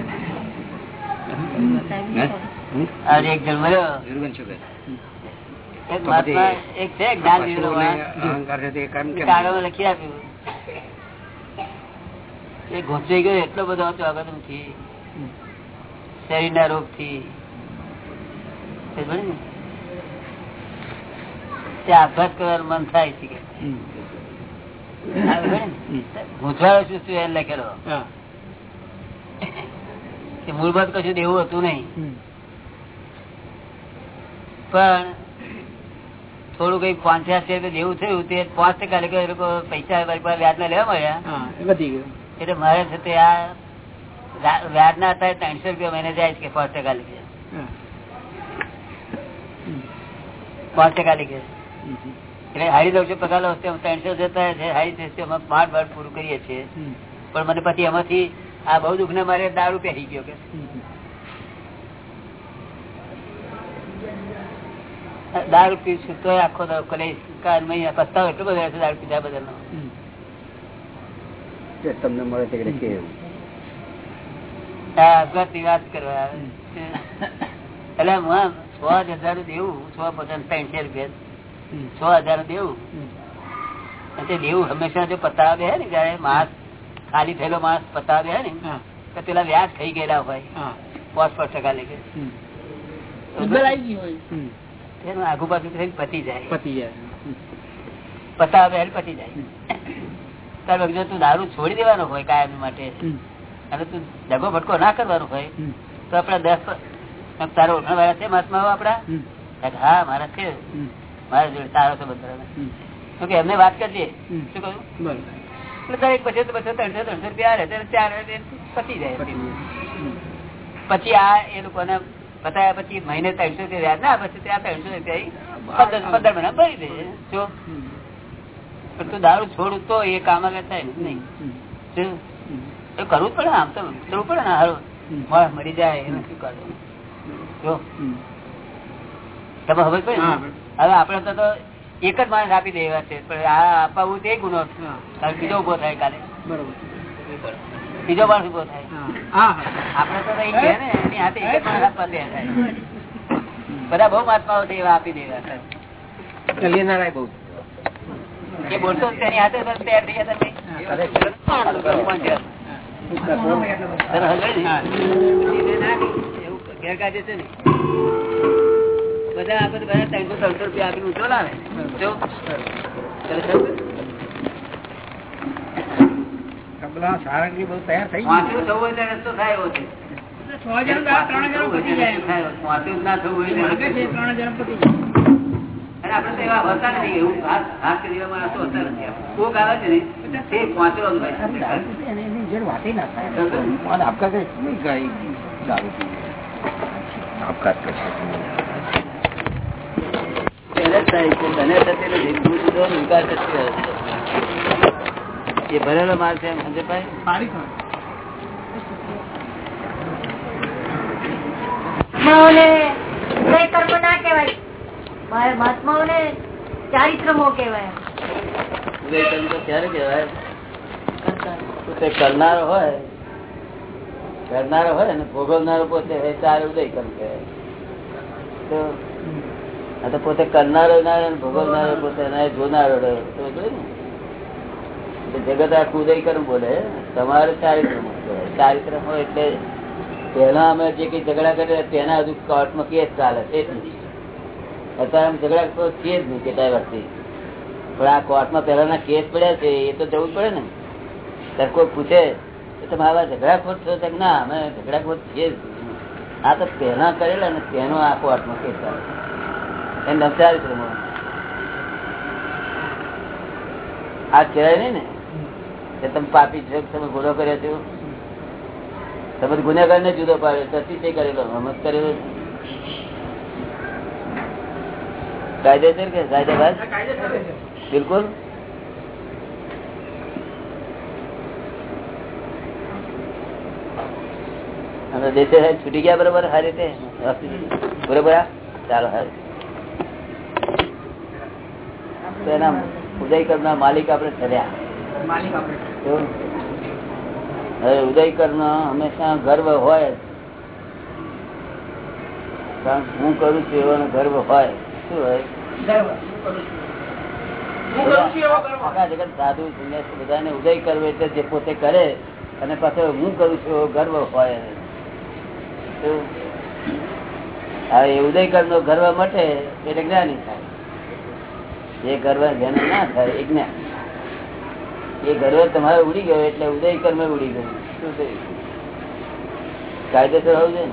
આજે એક જણ મળ્યો ધીરુબેન શું કહે? એક છે જ્ઞાન અહંકાર છે તે કર્મ લખી આપ્યું. એ ઘૂંચાઈ ગયો એટલો બધો હતો અગતમથી શરીરના રોગથી. તે ભણે ને? તે કરવાનું મન થાય છે ગૂંચવાડો શું શું એને લખેલો મૂળભૂત કશું દેવું હતું નહીં. પણ થોડું કઈ પાંચસો રૂપિયા જેવું થયું તે પાંચ ટકા લોકો પૈસા વ્યાજ પાસે લેવા મળ્યા. વધી ગયું. એટલે મારે છે તે આ વ્યાજ ના હતા ત્રણસો રૂપિયા મહિને જાય છે પાંચ ટકા લીધે. પાંચ ટકા લીધે એટલે હાડી દઉં છું પગાર લઉં છું ત્રણસો જતા છે હાડી ત્રણસો અમે પાંચ માંડ પૂરું કરીએ છીએ. પણ મને પછી એમાંથી આ બહુ દુઃખ ને મારે દારૂ પહેરી ગયો કે. દારૂ પીશું તો આખો દારૂ કરે કાનમાં પસ્તાવો એટલો બધો દારૂ પીધા બદલનો. હમ. તમને મળે છે રીતે કેવું? આ વાત કરવા એટલે હું આમ હજાર દેવું છ પચાસ ત્રણસો રૂપિયા હમ. હજાર દેવું. તે દેવું હંમેશા જો પતાવા ને જયારે માસ ખાલી થયેલો માસ પતાવા ને તો પેલા વ્યાજ થઈ ગયેલા હોય. પાંચ પાંચ ટકા લઈ હમ. એનું આગુ પાછું પતી જાય. પતી જાય. પતાવા પતી જાય. તાર જો તું દારૂ છોડી દેવાનો હોય કાયમ માટે અને તું ડગો ભટકો ના કરવાનો હોય તો આપડે દસ તારો ઓળખાણ વાળા છે મહાત્મા આપડા હા મારા છે. મારા જોડે તારો છે બધા. કે એમને વાત કરજે. શું કહ્યું? એટલે દરેક પછી તો પછી ત્રણસો ત્રણસો રૂપિયા રહે ત્યારે ચાર પતી જાય. પછી આ એ લોકોને બતાવ્યા પછી મહિને ત્રણસો રૂપિયા વ્યાજ ના પછી ત્યાં ત્રણસો રૂપિયા પંદર મહિના ભરી દે. જો. પણ તું દારૂ છોડું તો એ કામ આગળ થાય ને નહીં. એ કરવું પડે આમ તો કરવું પડે ને હારું. મળી મરી જાય એ નથી કરવું? જો. તમે પડે હવે આપડે તો એક જ માણસ આપી દે એવા છે પણ આ અપાવવું તે ગુનો. બીજો ઊભો થાય કાલે. બરોબર. બીજો માણસ ઊભો થાય. હા. હા. હા આપણે તો રહી છે ને એની હાથે એક જ માણસ થાય. બધા બહુ મહાત્માઓ છે એવા આપી દેવા લેનારાય બહુ. એ બોલતો તેની હાથે તૈયાર થઈ જતા નહીં. ને? એવું ગેરકાયદે છે ને. બધા આપણે બધા ત્રણસો ત્રણસો રૂપિયા આપીને ઊંચો લાવે જો તબલા સારંગી બધું તૈયાર થઈ વાંચવું થવું હોય તો રસ્તો થાય એવો છે. આપઘાત કરશે. તને થતી નથી. વિકાસ છે. એ ભરેલો માલ છે એમ સમજે ભાઈ? પાડી થયું. મહાત્માઓને ઉદય કર્મ ના કહેવાય. મહા- મહાત્માઓને ચારિત્રમો કહેવાય. કર્મ તો ક્યારે કહેવાય? કરનારો હોય. કરનારો હોય ને ભોગવનારો પોતે હોય ત્યારે ઉદય કર્મ કહેવાય. તો પોતે કરનારો ના ને ભોગવનારો પોતે જોનારો રહ્યો ને? જગત આખું ઉદય બોલે તમારે ચારિત્ર ચારિત્ર હોય એટલે પહેલા અમે જે કઈ ઝઘડા કરીએ તેના હજુ કોર્ટમાં કેસ ચાલે છે અત્યારે અમે ઝઘડા તો છીએ જ નહીં, કેટલાય વર્ષથી પણ આ કોર્ટમાં પહેલાના કેસ પડ્યા છે, એ તો જવું પડે ને. ત્યારે કોઈ પૂછે તમે આવા ઝઘડાખોર તો કે ના, અમે ઝઘડાખોર છીએ જ આ તો પહેલા કરેલા ને તેનો આ કોર્ટમાં કેસ ચાલે એ નવચારી પ્રમો આ કહેવાય નહીં ને. કે તમે પાપી છો તમે ગુનો કર્યો છો? તમે ગુનેગાર ને જુદો પાડ્યો તે કરેલો હમત કરેલો કાયદેસર કે કાયદેબાજ બિલકુલ. અને દેશે સાહેબ છૂટી ગયા બરોબર સારી રીતે? બરોબર ચાલો તો એના ઉદય કરનાર માલિક આપણે ઠર્યા માલિક આપણે? હવે ઉદય કરનો હંમેશા ગર્વ હોય. હું કરું છું એવો ગર્વ હોય. શું હોય? જગત સાધુ સંન્યાસી બધાને ઉદય કરવો એટલે જે પોતે કરે અને પાછો હું કરું છું એવો ગર્વ હોય? હવે એ ઉદય નો ગર્વ મટે એટલે જ્ઞાની થાય. જે ગર્વ જેને ના થાય એ જ્ઞાન. એ ગર્વ તમારે ઉડી ગયો એટલે ઉદય કર્મ ઉડી ગયું. શું થયું? કાયદેસર હોવું જોઈએ ને?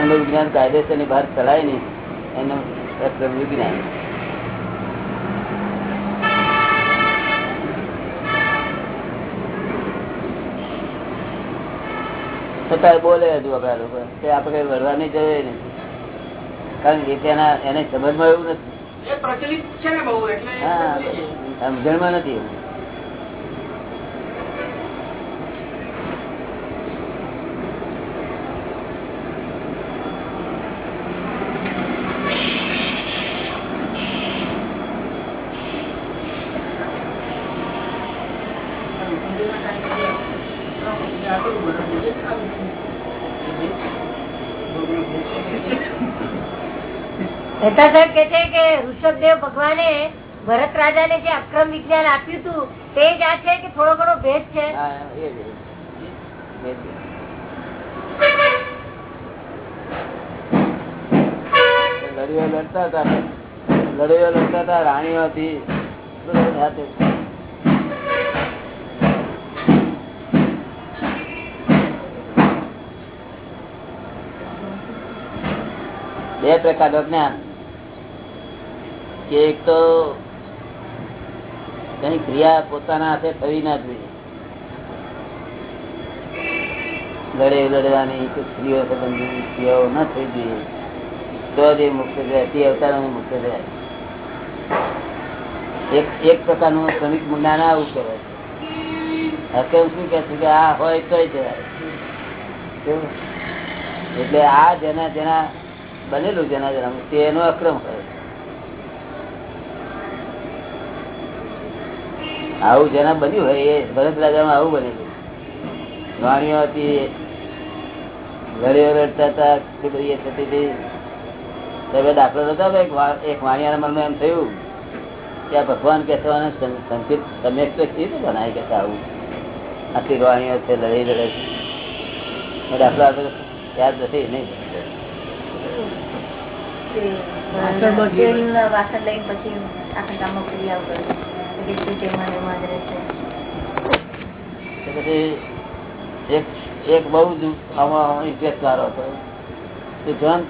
નું વિજ્ઞાન કાયદેસરની બહાર ચલાય નહીં. એનું અક્રમ વિજ્ઞાન. છતાં બોલે હજુ આપડા લોકો. તે આપણે કઈ વળવાની જરૂર નહીં કારણ કે તેના એને સમજમાં એવું નથી. એ પ્રચલિત છે ને બહુ એટલે હા સમજણમાં નથી એવું. મહેતા કે છે કે ઋષભદેવ ભગવાને ભરત રાજાને જે અક્રમ વિજ્ઞાન આપ્યું હતું, તે જ છે કે થોડો ઘણો ભેદ છે? લડીઓ લડતા હતા લડતા હતા રાણીઓ હતી બે પ્રકારનું જ્ઞાન. કે એક તો તેની ક્રિયા પોતાના હાથે થવી ના જોઈએ. લડે લડવાની સ્ત્રીઓ સંબંધી ક્રિયાઓ ન થઈ જોઈએ. તો જ મુક્ત જાય તે અવતારો મુક્ત જાય એક એક પ્રકારનું શ્રમિક મુંડા ના આવું કહેવાય. છે હકેમ શું કે છે કે આ હોય તો એટલે આ જેના જેના બનેલું, જેના જેના તેનો અક્રમ હોય આવું જેના બન્યું હોય એ ભરત રાજામાં આવું બનેલું વાણીઓ હતી ઘડીઓ રડતા હતા તે બધી થતી હતી. દાખલો નતો એક વાણિયાના મનમાં એમ થયું કે આ ભગવાન કે સંકેત તમે તો કેવી બનાવી કે આવું? આટલી વાણીઓ છે લડી લડે છે દાખલો આપણે યાદ નથી નહીં. વાસણ લઈને પછી આખા ગામમાં ક્રિયાઓ કરે કે એક બહુ જ આમાં વાળો તો જોન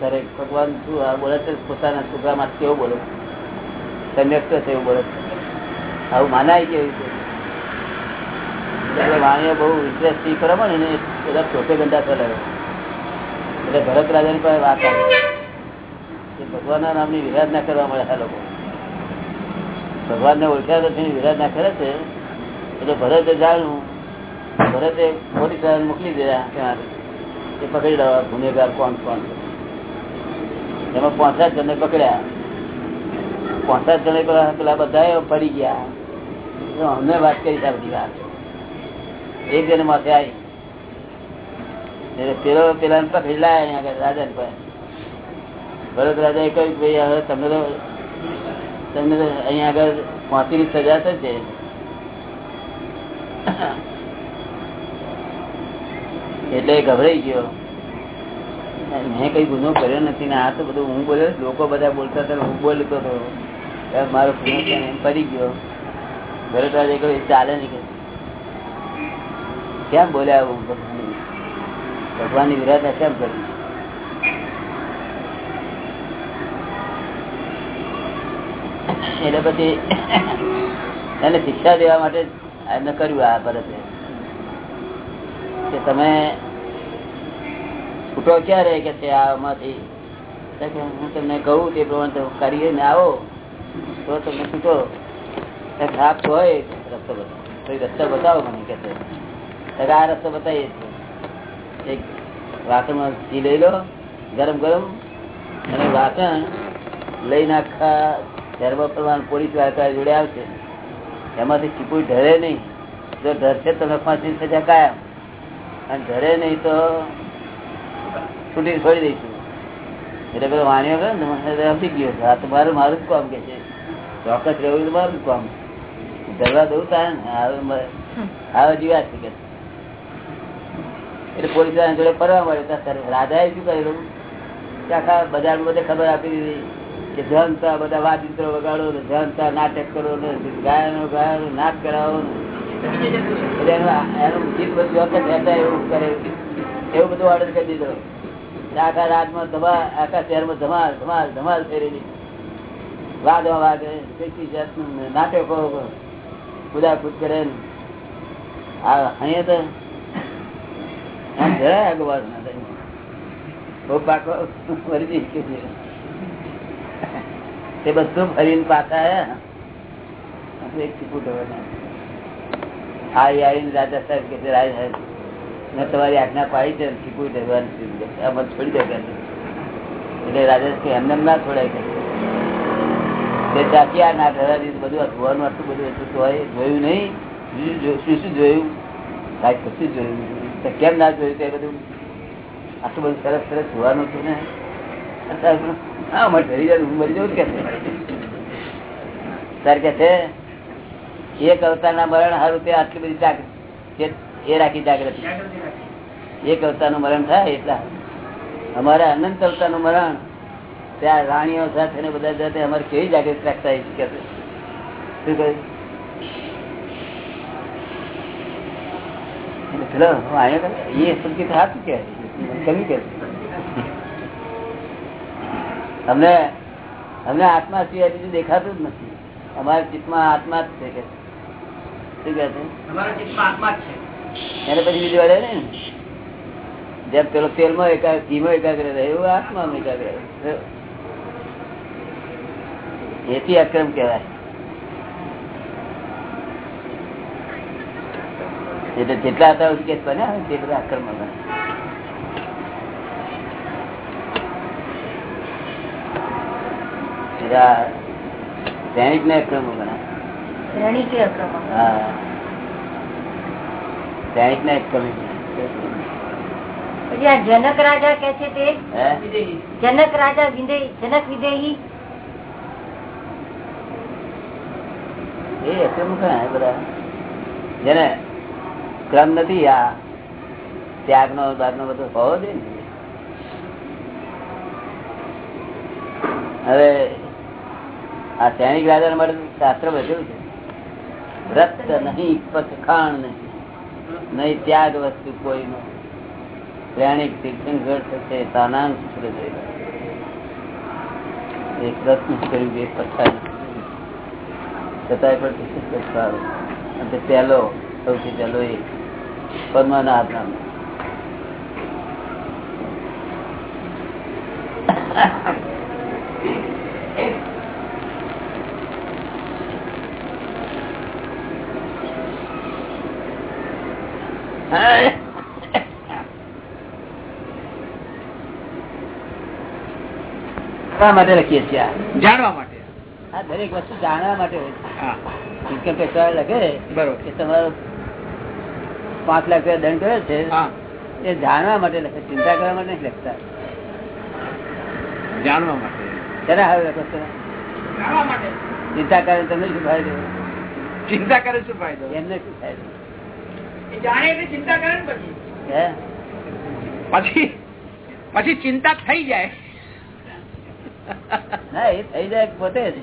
કરે, ભગવાન શું આ બોલે છે? પોતાના છોકરામાં કેવું બોલે? સંયુક્ત છે એવું બોલે આવું માનાય કેવું છે એટલે બહુ ઇન્ટરેસ્ટથી પ્રમાણે ને બધા ચોથે ઘંટા ચલાવ્યો એટલે ભરત રાજાની પાસે વાત આવી. ભગવાનના નામની વિરાધના કરવા મળે આ લોકો ભગવાનને ઓળખ્યા નથી વિરાધના કરે છે. એટલે ભરતે જાણ્યું, ભરતે મોટી સાહેબ મોકલી દીધા ત્યાં એ પકડી લેવા ગુનેગાર કોણ કોણ? એમાં પાંચ જણને પકડ્યા. પાંચ જણે પેલા બધા પડી ગયા. અમને વાત કરી આ બધી વાત. એક જણ માથે આવી એટલે પેલો પેલા પકડી લાયા રાજા ભરત રાજા એ કહ્યું ભાઈ, હવે તમે તમને અહીંયા આગળની સજા થશે એટલે ગભરાઈ ગયો. મેં કઈ ગુનો કર્યો નથી ને આ તો બધું હું બોલ્યો લોકો બધા બોલતા હતા હું બોલતો હતો. મારો ગુનો એમ પડી ગયો. ભરત રાજા કહ્યું "એ ચાલે નહીં કેમ બોલ્યા ભગવાન ભગવાનની વિરાધા કેમ કરી? એટલે પછી એને શિક્ષા દેવા માટે એમને કર્યું આ પરત. કે તમે છૂટો ક્યારે કે છે આમાંથી? હું તમને કહું તે પ્રમાણે કરીએ આવો. તો તમને છૂટો. એક હોય. રસ્તો બતાવો. રસ્તો બતાવો મને કે છે. આ રસ્તો બતાવીએ છીએ. એક વાસણમાં ઘી લઈ લો, ગરમ ગરમ, અને વાસણ લઈને આખા ધર્મ પ્રમાણ પોલીસ વાર્તા જોડે આવશે. એમાંથી ચીપુઈ ઢરે નહીં. જો ઢરશે તમે ફાંસી સજા કાયમ. અને ઢરે નહીં તો છૂટી છોડી દઈશું. એટલે પેલો વાણીઓ કરે ને સમજી ગયો આ તો મારું મારું જ કામ કે છે. ચોક્કસ રહેવું તો મારું જ કામ. ધરવા દઉં તારે ને આવે મ- આવે જીવા છે કે. એટલે પોલીસવાળા જોડે ફરવા મળ્યો. રાજાએ શું કરેલું આખા બજારમાં બધે ખબર આપી દીધી. કે જનતા બધા વાદિત્રો વગાડો ને જનતા નાટક કરો ને ગાયનો ગાયનો નાચ કરાવો ને. એનું ગીત બધું વખત રહેતા એવું કરે એવું બધું ઓર્ડર કરી દીધો. આખા રાજમાં ધમા આખા શહેરમાં ધમાલ ધમાલ ધમાલ થઈ રહી વાદો વાગે કેટલી જાતનું નાટકો કુદાકુદ કરે ને. અહીંયા તો આમ જરાય આગળ વાત ના થાય બહુ પાકો મરી જઈશ કે છે. તે બધું ફરીને પાછા આવ્યા એક ચીકુ ઢોળના. આવી આવીને રાજા સાહેબ કે રાજા સાહેબ, મેં તમારી આજ્ઞા પાડી છે, ચીકુ. આ મને છોડી દે એટલે રાજા કે, એમને એમ ના છોડાય કે તે આ ના ઢળાવી બધું આ ધોવાનું આટલું બધું એટલું તો જોયું નહીં. શું શું જોયું? કાંઈ કશું જોયું કેમ ના જોયું તે બધું? આટલું બધું સરસ સરસ જોવાનું હતું ને. હા, મરી એક અવતારના મરણ હારું તે આટલી બધી જાગૃતિ એ રાખી જાગૃતિ. એક અવતારનું મરણ થાય એટલા. અમારે અનંત અવતારનું મરણ ત્યાં રાણીઓ સાથે ને બધા સાથે અમારે કેવી જાગૃતિ રાખતા. શું કહ્યું? આયો એ સંકેત સાચું કે કમી કે અમને અમને આત્મા સિવાય બીજું દેખાતું જ નથી. અમારા ચિત્તમાં આત્મા જ છે કે શું કહે છે? એને પછી બીજું વળે ને? જેમ પેલો તેલમાં એકાગ્ર ઘીમાં એકાગ્ર રહે એવું આત્મામાં એકાગ્ર રહે. એથી અક્રમ કહેવાય. એટલે જેટલા હતા કેસ બન્યા તે બધા અક્રમ બન્યા. ને અક્રમ ને અક્રમ. જનક રાજા કે છે તે? જનક રાજા વિદેહી જનક વિદેહી? એ અક્રમ ઘણા બધા. જેને ક્રમ નથી આ ત્યાગ નો બાદ નો બધો હોવો જોઈએ ને. હવે આ સૈનિક રાજા માટે શાસ્ત્ર બચ્યું છે. વ્રત નહીં, પથખાણ નહીં નહીં ત્યાગ વસ્તુ કોઈનો. પ્રાણિક તીર્થંકર થશે તાનાંગ સૂત્ર એક પ્રશ્ન કર્યું કે પથ્થર છતાંય પણ સારું. પહેલો, સૌથી પહેલો એ પદ્મનાથ નામ શા માટે લખીએ છીએ જાણવા માટે. આ દરેક વસ્તુ જાણવા માટે ઇન્કમ ટેક્સ વાળા લખે બરોબર. કે તમારો પાંચ લાખ રૂપિયા દંડ કર્યો છે હા. એ જાણવા માટે લખે ચિંતા કરવા માટે નથી લખતા. જાણવા માટે. જરા હવે લખો જાણવા માટે. ચિંતા કરે તમને શું ફાયદો? ચિંતા કરે શું ફાયદો? એમને શું ફાયદો? પછી. ચિંતા થઈ જાય. ના એ થઈ જાય પોતે જ.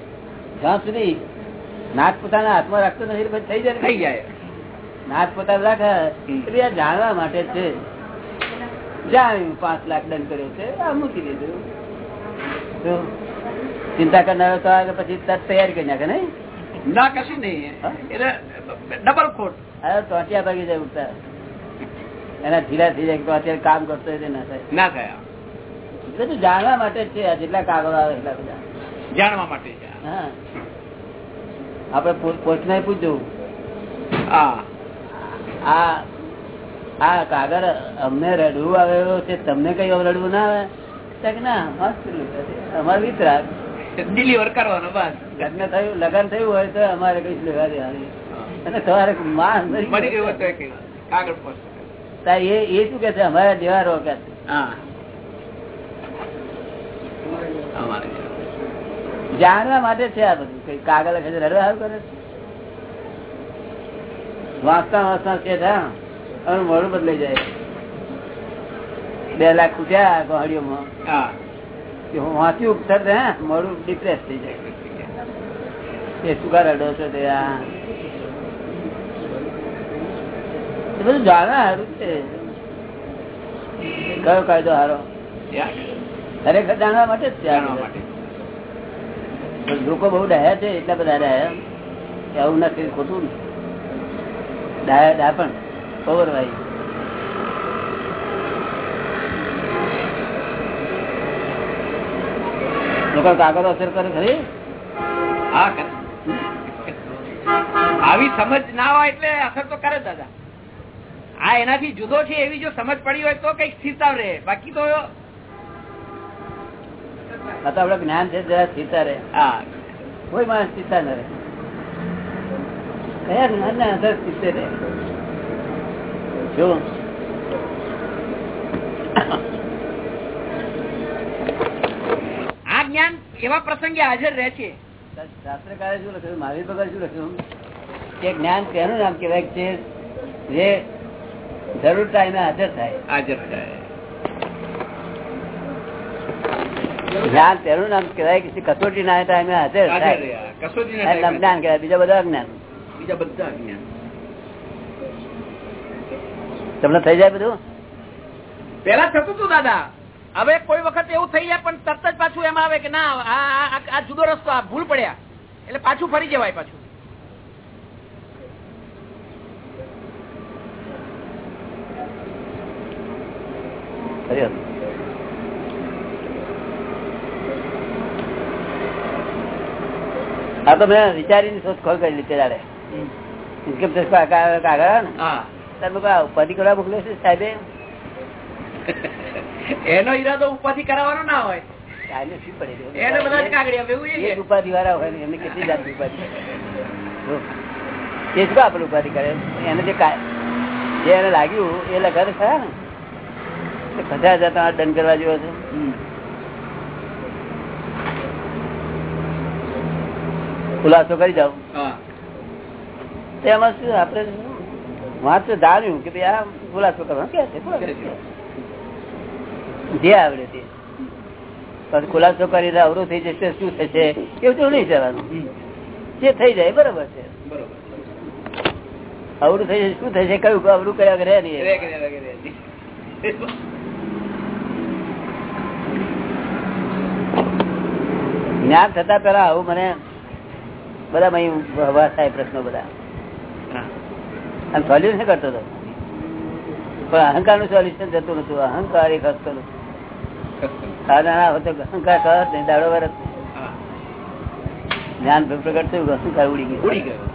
જ્યાં સુધી નાથ પોતાના હાથમાં રાખતો નથી પછી થઈ જાય થઈ જાય. નાથ પોતાના રાખે હમ. જાણવા માટે છે. જાણ્યું પાંચ લાખ દંડ કર્યો છે આ મૂકી દીધું. ચિંતા કરનારો તો આગળ પછી તૈયારી કરી નાખે નહીં? ના કશું નહીં. એટલે ડબલ ખોટ. હવે ટોટિયા ભાગી જાય ઉઠતા એના ધીરા જાય અત્યારે કામ કરતો હોય ના થાય. ના થયા બધું જાણવા માટે છે આ જેટલા કાગળો આવે એટલા બધા. જાણવા માટે છે. હા. આપડે પોસ્ટ ને પૂછ્યું હા. આ આ કાગળ અમને રડવું આવે છે તમને કઈ રડવું ના આવે? ના મસ્ત અમારે વિતરા ડિલિવર કરવાનો બસ. લગ્ન થયું લગ્ન થયું હોય તો અમારે કઈ લેવા દેવાની. અને મરી ગયો. કાગળ પર. એ એ શું કે છે? અમારા જેવા કે અમારે. જાણવા માટે છે આ બધું. કઈ કાગળ લખે રડવા કરે છે? વાંચતા વાંચતા છે અને મોડું બદલાઈ જાય. બે લાખ ખૂટ્યા ગોહડીઓમાં હા. હું વાંચ્યું હે. મોડું ડિપ્રેસ થઈ જાય. એ શું અડો રડો છો તે આ બધું જાણવા સારું છે. કયો કાયદો સારો? ખરેખર જાણવા માટે જ જાણવા માટે લોકો બહુ ડાયા છે એટલા બધા ડાયા આવું નથી ખોટું ને ડાયા ડા પણ ખબર ભાઈ લોકો કાગળ અસર કરે ખરી? હા આવી સમજ ના હોય એટલે અસર તો કરે દાદા. આ એનાથી જુદો છે એવી જો સમજ પડી હોય તો કંઈક સ્થિરતા રહે. બાકી તો આપડે જ્ઞાન છે જરા સ્થિરતા રહે. હા. કોઈ માણસ સ્થિરતા ન રહે. કયા જ્ઞાન ને અંદર સ્થિરતે રહે? જો. આ જ્ઞાન એવા પ્રસંગે હાજર રહે છે. શાસ્ત્રકારે શું લખ્યું? મહાવીર ભગવાન શું લખ્યું? કે જ્ઞાન તેનું નામ કહેવાય છે જે જરૂર ટાઈમે હાજર થાય. હાજર થાય. જ્ઞાન તેનું નામ કહેવાય કે કસોટી ના ટાઈમે હાજર થાય. જ્ઞાન કહેવાય બીજા બધા અજ્ઞાન બીજા બધા જ્ઞાન. તમને થઈ જાય બધું? પેલા થતું હતું દાદા. હવે કોઈ વખત એવું થઈ જાય પણ તરત જ પાછું એમાં આવે કે ના આ જુદો રસ્તો ભૂલ પડ્યા. એટલે પાછું ફરી જવાય પાછું ખરી વાત. આ તો મેં વિચારીને શોધખોળ કરી લીધી તારે. ઇન્કમ ટેક્સ કાગળ ઉપાધિ કરવા મોકલે છે સાહેબે? એનો ઈરાદો ઉપાધિ કરાવવાનો ના હોય. બધા ઉપાધિ વાળા હોય એમને કેટલી ઉપાધિ? એ શું આપણે ઉપાધિ કરે. એને જે જે એને લાગ્યું એ લગાડે ખરા ને? હજાર તમારે દંડ કરવા જેવો છે. ખુલાસો કરી જાઓ એમાં શું આપડે માત્ર ધાર્યું કે ભાઈ આ ખુલાસો કરવાનો કે. જે આવડે તે. પણ ખુલાસો કરીને અવરું થઈ જશે શું થશે એવું તો નહીં જવાનું જે થઈ જાય બરોબર છે. અવરું થઈ જશે, શું થશે કયું અવરું કયા રહે નહીં. જ્ઞાન થતા પેલા આવું મને બધા હવા થાય પ્રશ્નો બધા. સોલ્યુશન કરતો હતો? પણ અહંકારનું સોલ્યુશન જતું નતું અહંકાર એક હસતો અહંકાર કહત નહીં. દાડો વરસ. જ્ઞાન પ્રગટ થયું અહંકાર ઉડી ગયું. ઉડી ગયો.